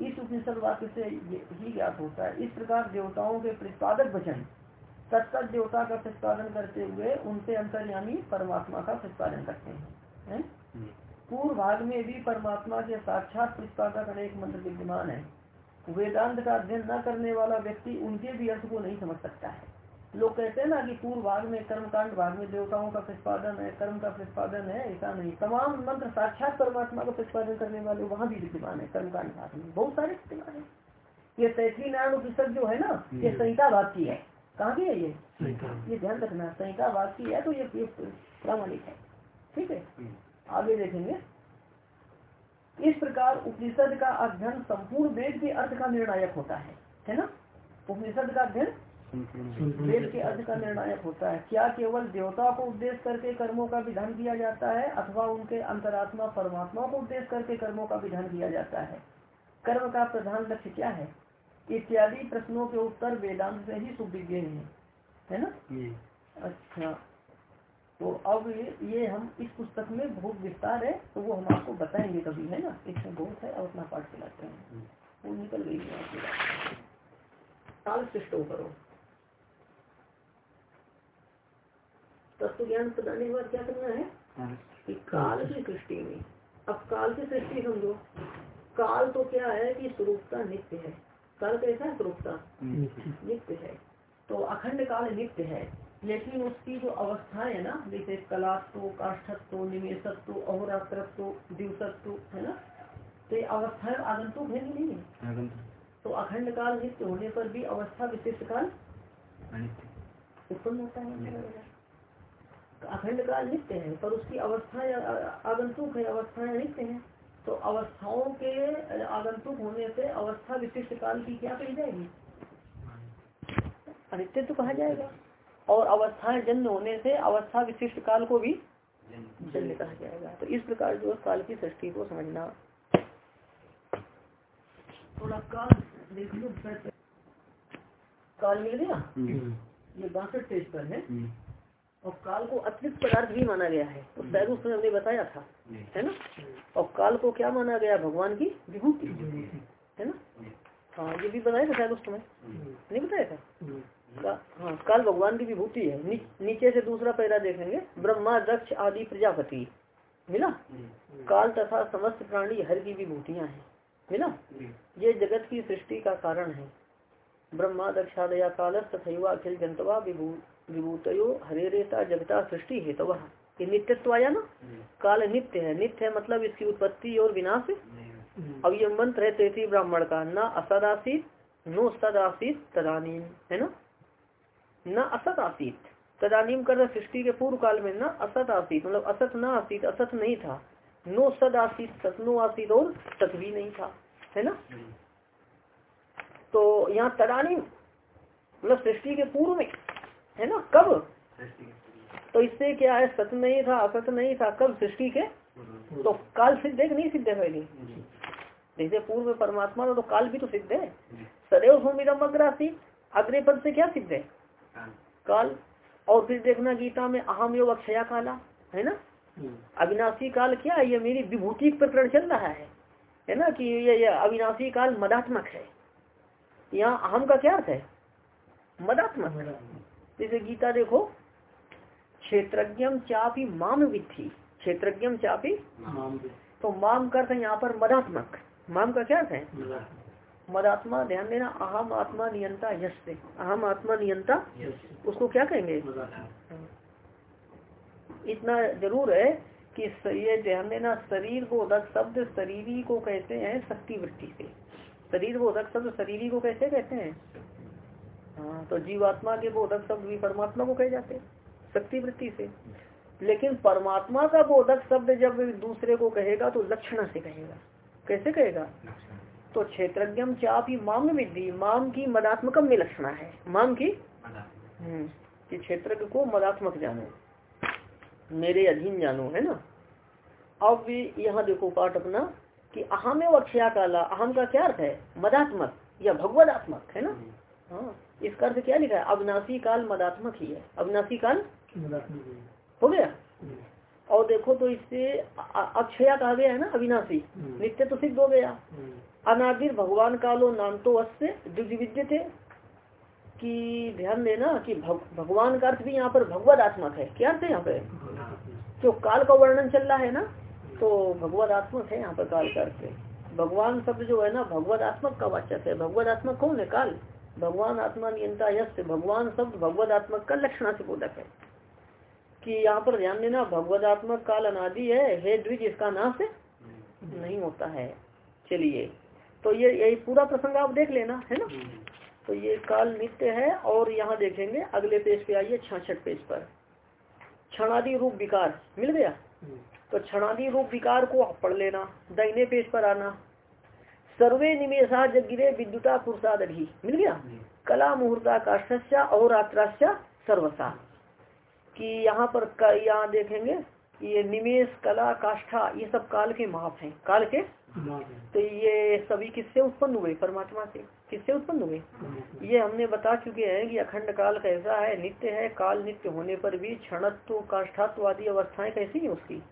इस उपनिषद वाक्य से ही ज्ञात होता है। इस प्रकार देवताओं के प्रतिपादक वचन तत्त देवता का प्रतिपादन करते हुए उनसे अंतर्यामी परमात्मा का प्रतिपादन करते हैं हैं? पूर्व भाग में भी परमात्मा के साक्षात प्रतिपादक अनेक मंत्र विद्यमान है। वेदांत का अध्ययन न करने वाला व्यक्ति उनके भी अर्थ को नहीं समझ सकता है। लोग कहते हैं ना कि पूर्व भाग में कर्मकांड भाग में देवताओं का प्रतिपादन है कर्म का प्रतिपादन है ऐसा नहीं। तमाम मंत्र साक्षात परमात्मा का प्रतिपादन करने वाले वहाँ भी विद्यमान है कर्मकांड भाग में। बहुत सारे विद्यमान है। ये तैतरी नारायण उपनिषद जो है ना ये संहिता भाग की है। कहाँ की है ये? ये ध्यान रखना संहिता की है तो ये ये प्रामाणिक है। ठीक है? आगे देखेंगे। इस प्रकार उपनिषद का अध्ययन संपूर्ण वेद के अर्थ का निर्णायक होता है। है ना? उपनिषद का अध्ययन वेद के अर्थ का निर्णायक होता है। क्या केवल देवता को उद्देश्य करके कर्मों का विधान किया जाता है अथवा उनके अंतरात्मा परमात्मा को उद्देश्य करके कर्मों का विधान किया जाता है? कर्म का प्रधान लक्ष्य क्या है? इत्यादि प्रश्नों के उत्तर वेदांत से ही सुविज्ञ हैं है ना? अच्छा तो अब ये, ये हम इस पुस्तक में बहुत विस्तार है तो वो हम आपको बताएँगे कभी है ना? इसमें बहुत है और अपना पाठ चलाते हैं। वो निकल गई है। काल सृष्टो करो। तत्व ज्ञान प्रदान के बाद क्या करना है? कि काल की सृष्टि में। अब काल की सृष्टि समझो। काल तो क्या है कि स्वरूपता नित्य है। काल कैसा है स्वरूपता नित्य। है। तो अखंड काल नित्य है। लेकिन उसकी जो अवस्थाएँ है ना जैसे कलात्व काष्ठत्व निमेशत्व अहोरात्रत्व दिवसत्व है ना? तो ये अवस्थाएँ आगंतुक है कि नहीं? है तो अखंड काल नित्य होने पर भी अवस्था विशिष्ट काल उत्पन्न होता है। अखंड काल नित्य है पर उसकी अवस्थाएँ आगंतुक है अवस्थाएँ नित्य है। तो अवस्थाओं के आगंतुक होने से अवस्था विशिष्ट काल की क्या कही जाएगी? अनित्य तो कहा जाएगा। और अवस्थाएँ जन्म होने से अवस्था विशिष्ट काल को भी जन्म कहा जाएगा। तो इस प्रकार जो काल की सृष्टि को समझना। थोड़ा काल देख लो। काल मिल गया? ये बासठ पेज पर है। और काल को अतिरिक्त पदार्थ भी माना गया है। तो शायद उसमें हमने बताया था है ना? और काल को क्या माना गया? भगवान की विभूति है ना? हाँ ये भी बताया था शायद उस समय नहीं बताया था? हाँ काल भगवान की विभूति है। नी, नीचे से दूसरा पैरा देखेंगे। ब्रह्मा दक्ष आदि प्रजापति। मिला? काल तथा समस्त प्राणी हर की विभूतियाँ हैं। मिला? ये जगत की सृष्टि का कारण है। ब्रह्मा दक्षादया काल तथा अखिल जनतवा विभू विभूतयो हरे रेता जगता सृष्टि हेतु ये नित्यत्व आया ना? काल नित्य है। नित्य है मतलब इसकी उत्पत्ति और विनाश अब ये मंत्र है तैती ब्राह्मण का। न असद आसित नो सद आसित तदानीम। है ना? न असत आसित तदानीम कर सृष्टि के पूर्व काल में न असत आसित मतलब असत न आसित असत नहीं था। नो सद आसित सतनो आसित और सत भी नहीं था। है ना? तो यहाँ तदानीम मतलब सृष्टि के पूर्व में है ना? कब? तो इससे क्या है? सत नहीं था असत नहीं था कब? सृष्टि के तो काल सिद्ध है कि नहीं सिद्ध है पहले? जैसे पूर्व में परमात्मा था तो काल भी तो सिद्ध है। सदैव भूमिदम अग्रासी अग्रे पद से क्या सिद्ध है? काल। और फिर देखना गीता में अहम योग अक्षया काला है ना? अविनाशी काल क्या है? ये मेरी विभूति प्रकरण चल रहा है। है ना कि ये, ये अविनाशी काल मदात्मक है। यहाँ अहम का क्या अर्थ है? मदात्मक। जैसे गीता देखो क्षेत्रज्ञम चापी माम विधि क्षेत्रज्ञम चापी तो माम करते यहाँ पर मदात्मक। माम का क्या अर्थ है? मदात्मा ध्यान देना अहम आत्मा नियंता यश से अहम आत्मा नियंता उसको क्या कहेंगे? इतना ज़रूर है कि ये ध्यान देना शरीर को बोधक शब्द शरीरी को कहते हैं शक्ति वृत्ति से। शरीर को बोधक शब्द शरीरी को कैसे कहते हैं? हाँ तो जीवात्मा के बोधक शब्द भी परमात्मा को कहे जाते हैं शक्ति वृत्ति से। लेकिन परमात्मा का बोधक शब्द जब दूसरे को कहेगा तो लक्षण से कहेगा। कैसे कहेगा? तो क्षेत्रज्ञम चापी माम विधि माम की मदात्मकम में लक्षणा है। माम की? हम्म, कि क्षेत्र को मदात्मक जानो। मेरे अधीन जानो है ना? अब यहाँ देखो पाठ अपना कि अहम एवं अक्षया काला अहम का क्या अर्थ है? मदात्मक या भगवदात्मक है ना? हाँ। इसका अर्थ क्या लिखा है? अविनाशी काल मदात्मक ही है। अविनाशी काल हो गया? और देखो तो इससे अक्षया कहा गया है ना? अविनाशी। नित्य तो सिद्ध हो गया। अनादिर भगवान कालो नान्तो अस्य द्विविद्य थे। कि ध्यान देना कि भग, भगवान का अर्थ भी यहाँ पर भगवदात्मक है। क्या अर्थ है यहाँ पे? जो काल का वर्णन चल रहा है ना तो भगवदात्मक है यहाँ पर काल का अर्थ। भगवान शब्द जो है ना भगवदात्मक का वाचक है। भगवदात्मक कौन है? काल। भगवान आत्मा नियंता यश भगवान शब्द भगवदात्मक का लक्षणा से बोधक है। कि यहाँ पर ध्यान देना भगवदात्मक काल अनादि है हे द्विज इसका नाश नहीं होता है। चलिए तो ये यही पूरा प्रसंग आप देख लेना है ना? तो ये काल नित्य है और यहाँ देखेंगे अगले पेज पे आइए छाछठ पेज पर। क्षणादि रूप विकार मिल गया? तो क्षणादि रूप विकार को आप पढ़ लेना दाइने पेज पर आना। सर्वे निमेशा जगिरे विद्युता पुरुषादि मिल गया? कला मुहूर्ता काष्ठस्या और रात्रास्या सर्वसा। कि यहाँ पर यहाँ देखेंगे ये निमेश कला काष्ठा ये सब काल के माप हैं। काल के? तो ये सभी किससे उत्पन्न हुए? परमात्मा से। किससे उत्पन्न हुए? ये हमने बता चुके हैं कि अखंड काल कैसा है नित्य है काल नित्य होने पर भी क्षणत्व काष्ठात्व आदि अवस्थाएँ कैसी है उसकी?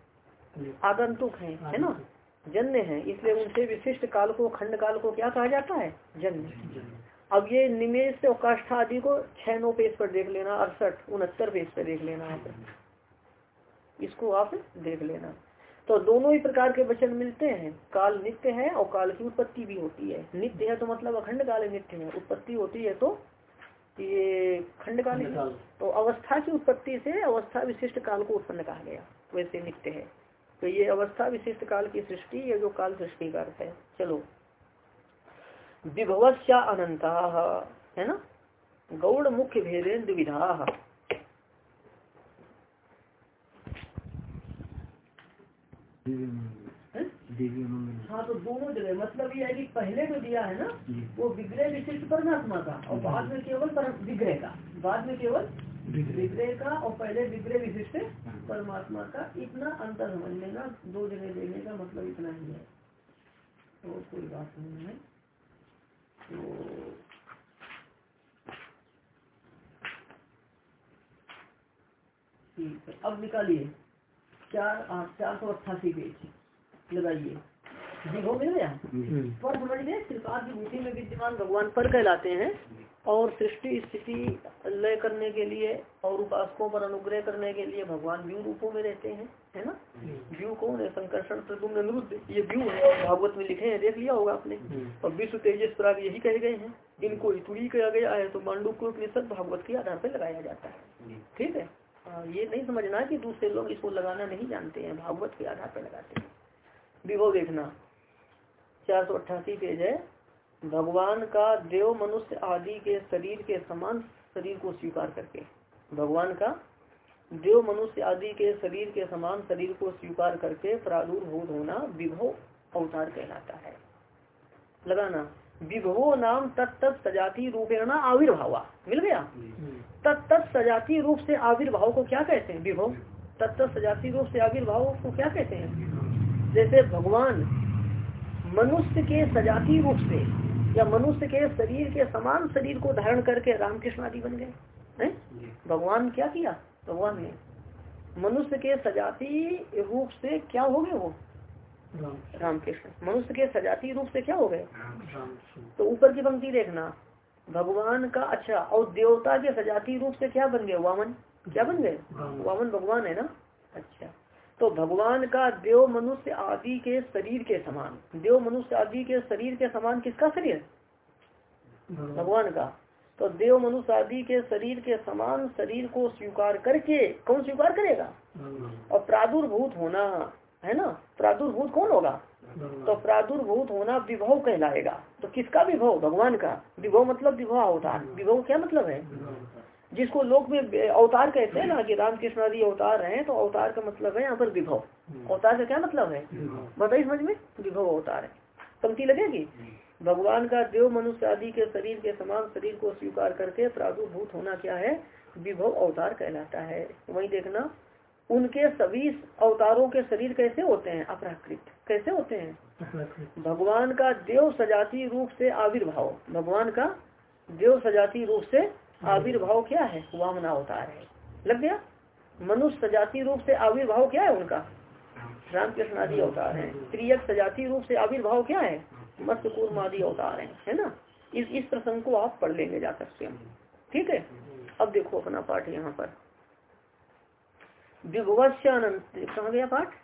आगंतुक है है ना? जन्य है इसलिए उनसे विशिष्ट काल को खंड काल को क्या कहा जाता है? जन्य। अब ये निमेश और काष्ठा आदि को छह नौ पेज पर देख लेना अड़सठ उनहत्तर पेज पर देख लेना आप। इसको आप देख लेना। तो दोनों ही प्रकार के वचन मिलते हैं। काल नित्य है और काल की उत्पत्ति भी होती है। नित्य है तो मतलब अखंड काल नित्य है। उत्पत्ति होती है तो ये खंड काल। तो अवस्था की उत्पत्ति से अवस्था विशिष्ट काल को उत्पन्न कहा गया। वैसे नित्य है। तो ये अवस्था विशिष्ट काल की सृष्टि ये जो काल सृष्टि का अर्थ है। चलो। विभवस्या अनंता है ना? गौड़ मुख्य भेदेन द्विविधा हाँ? तो दोनों जगह। मतलब ये है कि पहले जो दिया है ना वो विग्रह विशिष्ट परमात्मा का और बाद में केवल विग्रह का। बाद में केवल विग्रह। का और पहले विग्रह विशिष्ट परमात्मा का इतना अंतर समझ लेना दो जगह देने का मतलब इतना ही है। तो कोई बात नहीं है। तो ठीक है अब निकालिए। चार आठ चार सौ अट्ठासी पेज लगाइए। हो मिल गया पर समझ गए त्रिपाद विभूति में विद्यमान भगवान पर कहलाते हैं। और सृष्टि स्थिति लय करने के लिए और उपासकों पर अनुग्रह करने के लिए भगवान व्यू रूपों में रहते हैं, है ना? व्यू कौन है? संकर्षण ये व्यू है। भागवत में लिखे हैं, देख लिया होगा आपने। और विश्व तेजस प्राग यही कहे गए हैं। इनको इतुड़ी किया गया है तो मांडू को भागवत के आधार पर लगाया जाता है। ठीक है? ये नहीं समझना कि दूसरे लोग इसको लगाना नहीं जानते हैं, भागवत के आधार पर लगाते हैं। विभव देखना। चार सौ अट्ठासी पेज है। भगवान का देव मनुष्य आदि के शरीर के समान शरीर को स्वीकार करके। भगवान का देव मनुष्य आदि के शरीर के समान शरीर को स्वीकार करके प्रादुर्भूत होना विभव अवतार कहलाता है। लगाना विभवो नाम तत्त सजाति रूपेण आविर्भाव। मिल गया? तत्त सजाति रूप से आविर्भाव को क्या कहते हैं? विभव तत्त सजाति रूप से आविर्भाव को क्या कहते हैं? जैसे भगवान मनुष्य के सजाति रूप से या मनुष्य के शरीर के समान शरीर को धारण करके रामकृष्ण आदि बन गए हैं? भगवान क्या किया? भगवान ने मनुष्य के सजाती रूप से क्या हो गए वो? रामकृष्ण। मनुष्य के सजाती रूप से क्या हो गए? तो ऊपर की पंक्ति देखना। भगवान का अच्छा और देवता के सजाती रूप से क्या बन गए? वामन। क्या बन गए? वामन भगवान है ना? अच्छा। तो भगवान का देव मनुष्य आदि के शरीर के समान। देव मनुष्य आदि के शरीर के समान किसका शरीर? भगवान। का। तो देव मनुष्य आदि के शरीर के समान शरीर को स्वीकार करके कौन स्वीकार करेगा? और प्रादुर्भूत होना है ना? प्रादुर्भूत कौन होगा? तो प्रादुर्भूत होना विभव कहलाएगा। तो किसका विभव? भगवान का। विभव मतलब विभव अवतार विभव क्या मतलब है? जिसको लोक में अवतार कहते हैं ना कि रामकृष्ण आदि अवतार हैं तो अवतार का मतलब है यहाँ पर विभव। अवतार का क्या मतलब है? बताइए समझ में विभव अवतार है। पंक्ति लगेगी भगवान का देव मनुष्य आदि के शरीर के समान शरीर को स्वीकार करके प्रादुर्भूत होना क्या है? विभव अवतार कहलाता है। वही देखना उनके सभी अवतारों के शरीर कैसे होते हैं? अपराकृत। कैसे होते हैं? भगवान का देव सजाती रूप से आविर्भाव। भगवान का देव सजाती रूप से आविर्भाव क्या है? वामना अवतार है। लग गया? मनुष्य सजाती रूप से आविर्भाव क्या है उनका? रामकृष्ण आदि अवतार है। त्रियक सजाती रूप से आविर्भाव क्या है? मत्स्य कूर्म आदि अवतार है है ना? इस इस प्रसंग को आप पढ़ लेंगे जाकर स्वयं ठीक है? अब देखो अपना पाठ यहाँ पर। विभवस्य अनंत कहा गया पाठ?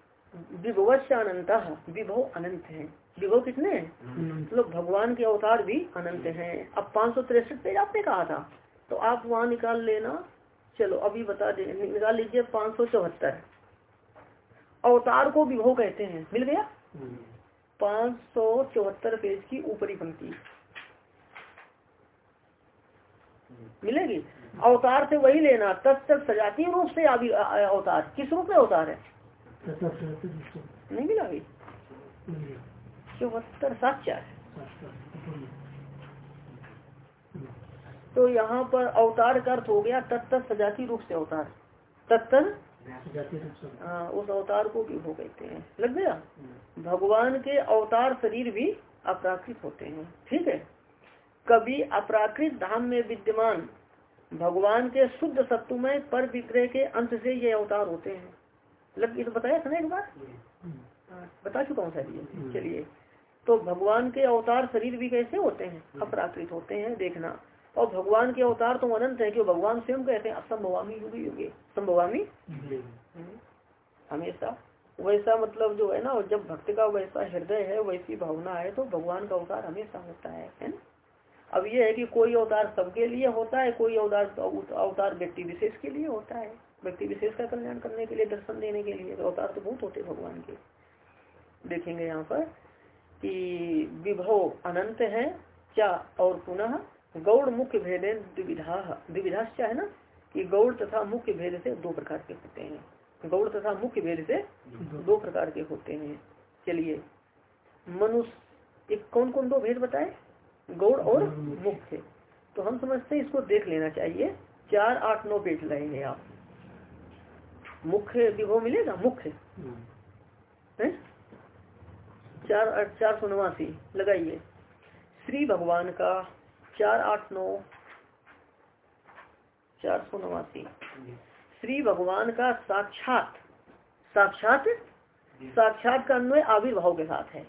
विभवस्य अनंत विभव अनंत है। विभव कितने हैं मतलब भगवान के अवतार भी अनंत हैं। अब पाँच सौ तिरसठ पेज आपने कहा था। तो आप वहाँ निकाल लेना। चलो अभी बता दे निकाल लीजिए पाँच सौ चौहत्तर। अवतार को विभव कहते हैं। मिल गया? पाँच सौ चौहत्तर पेज की ऊपरी पंक्ति। मिलेगी? अवतार से वही लेना। तब तक सजातीय रूप से अभी अवतार। किस रूप में अवतार है? नहीं मिला अभी। चौहत्तर सात चार। तो यहाँ पर अवतार का अर्थ हो गया तत्त सजाती रूप से अवतार। तत्तर हाँ उस अवतार को भी हो कहते हैं। लग गया? भगवान के अवतार शरीर भी अपराकृत होते हैं। ठीक है? कभी अपराकृत धाम में विद्यमान भगवान के शुद्ध सत्वमय पर विग्रह के अंत से ये अवतार होते हैं। लग ये तो बताया था ना एक बार? हाँ, बता चुका हूँ सर ये। चलिए। तो भगवान के अवतार शरीर भी कैसे होते हैं? अपराकृत होते हैं देखना। और भगवान के अवतार तो अनंत है क्यों? भगवान स्वयं कहते हैं असंभवामी युगे युगे। संभवामी हम्म, हमेशा। वैसा मतलब जो है ना जब भक्त का वैसा हृदय है वैसी भावना है तो भगवान का अवतार हमेशा होता है है ना? अब ये है कि कोई अवतार सबके लिए होता है कोई अवतार अवतार व्यक्ति विशेष के लिए होता है। व्यक्ति विशेष का कल्याण करने के लिए दर्शन देने के लिए। तो अवतार तो बहुत होते भगवान के। देखेंगे यहाँ पर कि विभव अनंत है क्या? और पुनः गौड़ मुख्य भेद द्विविधा। द्विविधाश्चा है ना? कि गौड़ तथा मुख्य भेद से दो प्रकार के होते हैं। गौड़ तथा मुख्य भेद से दो प्रकार के होते हैं। चलिए मनुष्य एक कौन कौन दो भेद बताए? गौड़ और मुख्य। तो हम समझते हैं, इसको देख लेना चाहिए। चार, आठ, नौ पेज लगेंगे आप। मुख्य विभव मिलेगा? मुख्य। है? चार चार सौ नवासी। लगाइए। श्री भगवान का चार आठ नौ। चार सौ नवासी। श्री भगवान का साक्षात। साक्षात? साक्षात का अन्वय आविर्भाव के साथ है।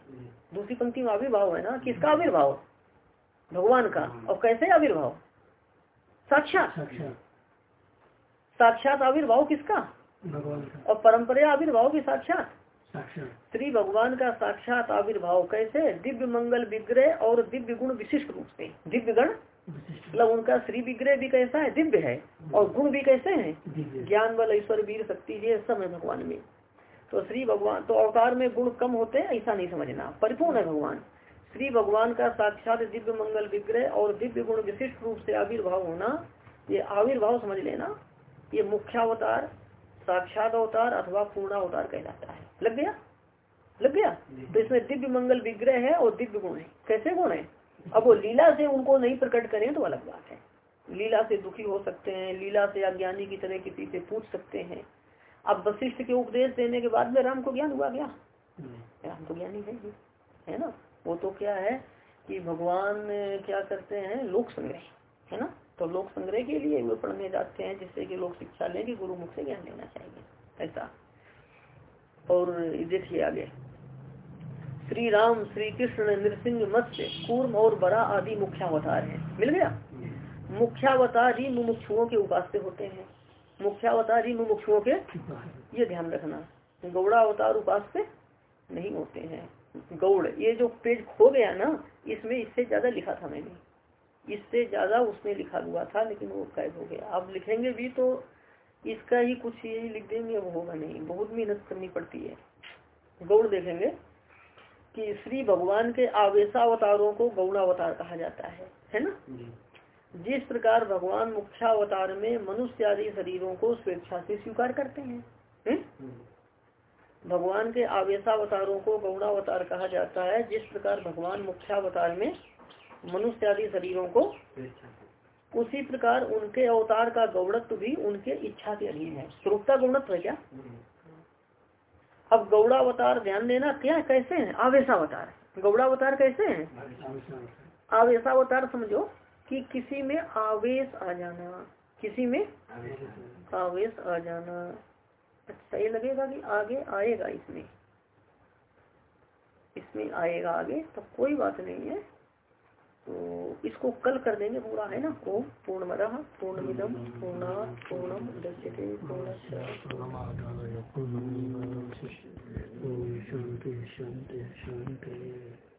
दूसरी पंक्ति में आविर्भाव है ना? किसका आविर्भाव? भगवान का। और कैसे आविर्भाव? साक्षात। साक्षात। आविर्भाव किसका? और परंपरा आविर्भाव भी साक्षात। श्री भगवान का साक्षात आविर्भाव कैसे? दिव्य मंगल विग्रह और दिव्य गुण विशिष्ट रूप से। दिव्य गण? मतलब उनका श्री विग्रह भी कैसा है? दिव्य है। और गुण भी कैसे हैं? ज्ञान बल ईश्वर वीर शक्ति ये सब है भगवान में। तो श्री भगवान तो अवतार में गुण कम होते हैं ऐसा नहीं समझना। परिपूर्ण है भगवान। श्री भगवान का साक्षात दिव्य मंगल विग्रह और दिव्य गुण विशिष्ट रूप से आविर्भाव होना ये आविर्भाव समझ लेना ये मुख्यावतार साक्षात अवतार अथवा पूर्णावतार कहलाता है। लग गया? लग गया? तो इसमें दिव्य मंगल विग्रह है और दिव्य गुण है। कैसे गुण है? अब वो लीला से उनको नहीं प्रकट करें तो अलग बात है। लीला से दुखी हो सकते हैं लीला से अज्ञानी की तरह किसी से पूछ सकते हैं। अब वशिष्ठ के उपदेश देने के बाद में राम को ज्ञान हुआ क्या? राम तो ज्ञानी है ही है ना? वो तो क्या है कि भगवान क्या करते हैं? लोक संग्रह है ना? तो लोक संग्रह के लिए वे पढ़ने जाते हैं जिससे कि लोग शिक्षा लें कि गुरु मुख से ज्ञान लेना चाहिए। ऐसा। और देखिए आगे। श्री राम श्री कृष्ण नृसिंह मत्स्य, कूर्म और बड़ा आदि मुख्यावतार है। मिल गया? मुख्यावतार ही मुमुक्षुओं के उपास्य होते हैं। मुख्यावतार ही मुमुक्षुओं के ये ध्यान रखना। गौड़ा अवतार उपास्य नहीं होते हैं। गौड़, ये जो पेज खो गया ना, इसमें इससे ज़्यादा लिखा था मैंने। इससे ज़्यादा उसमें लिखा हुआ था, लेकिन वो कैद हो गया। अब लिखेंगे भी तो इसका ही कुछ यही लिख देंगे वो होगा नहीं। बहुत मेहनत करनी पड़ती है। गौड़ देखेंगे कि श्री भगवान के आवेशावतारों को गौणावतार कहा जाता है। है ना? जिस प्रकार भगवान मुख्यावतार में मनुष्य आदि शरीरों को स्वेच्छा से स्वीकार करते हैं है? भगवान के आवेशावतारों को गौणावतार कहा जाता है। जिस प्रकार भगवान मुख्यावतार में मनुष्य आदि शरीरों को उसी प्रकार उनके अवतार का गौड़त्व भी उनके इच्छा के अधीन है। स्वरूपता गौणत्व है क्या? अब गौड़ावतार ध्यान देना, क्या कैसे हैं? आवेशावतार। गौड़ावतार कैसे हैं? आवेशावतार समझो कि किसी में आवेश आ जाना, किसी में आवेश आ जाना। अच्छा ये लगेगा कि आगे आएगा इसमें। इसमें आएगा आगे तो कोई बात नहीं है। तो इसको कल कर देंगे पूरा, है ना? ओम पूर्ण मद पूर्णमिदम पूर्णा पूर्णम दश्यते पूर्ण शांति शांति शांति